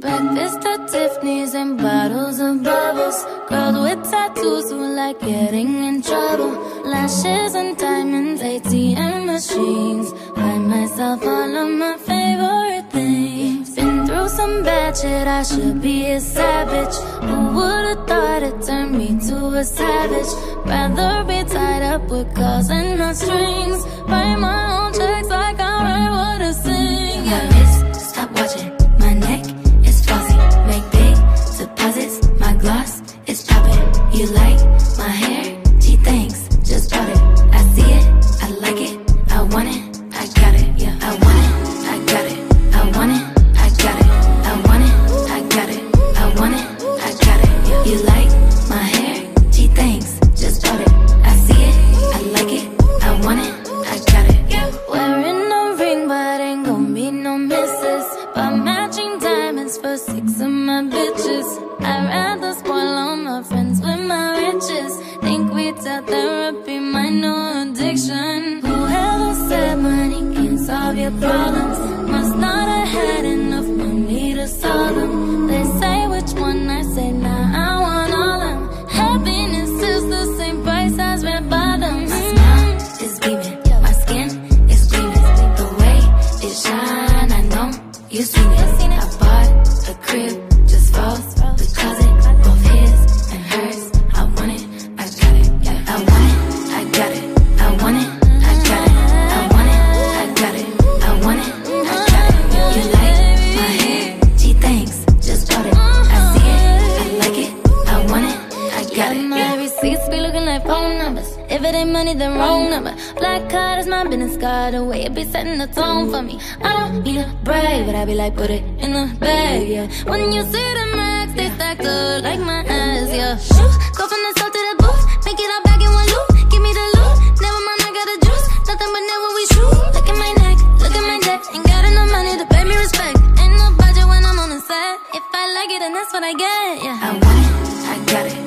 Trips to Tiffany's and bottles of bubbles. Girls with tattoos who like getting in trouble. Lashes and diamonds, ATM machines. Buy myself all of my favorite things. Been through some bad shit, I should be a savage. Who would've thought it turned me to a savage? Rather be tied up with calls and no strings. Write my own checks like I write what I sing. Yeah. Bitches. I'd rather spoil all my friends with my riches. Think we tell therapy my new addiction. Whoever said money can't solve your problems must not have had enough money to solve them. They say which one I say, nah, I want all them. Happiness is the same price as red bottoms. My smile is beaming, my skin is gleaming. The way it shine, I know you seen it. I phone numbers. If it ain't money, then wrong number. Black card is my business card. The way it be setting the tone for me. I don't need a brag, but I be like, put it in the bag, yeah. When you see the max, they stacked up like my ass, yeah. Shoot, go from the south to the booth. Make it all back in one loop. Give me the loot. Never mind, I got the juice. Nothing but never we shoot. Look at my neck, look at my neck. Ain't got enough money to pay me respect. Ain't no budget when I'm on the set. If I like it, then that's what I get, yeah. I want it, I got it.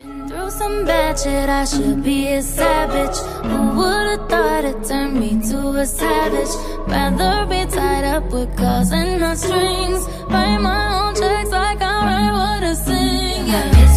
Through some bad shit, I should be a savage. Who would've thought it turned me to a savage? Rather be tied up with calls and no strings. Write my own checks like I write what I sing. Yeah.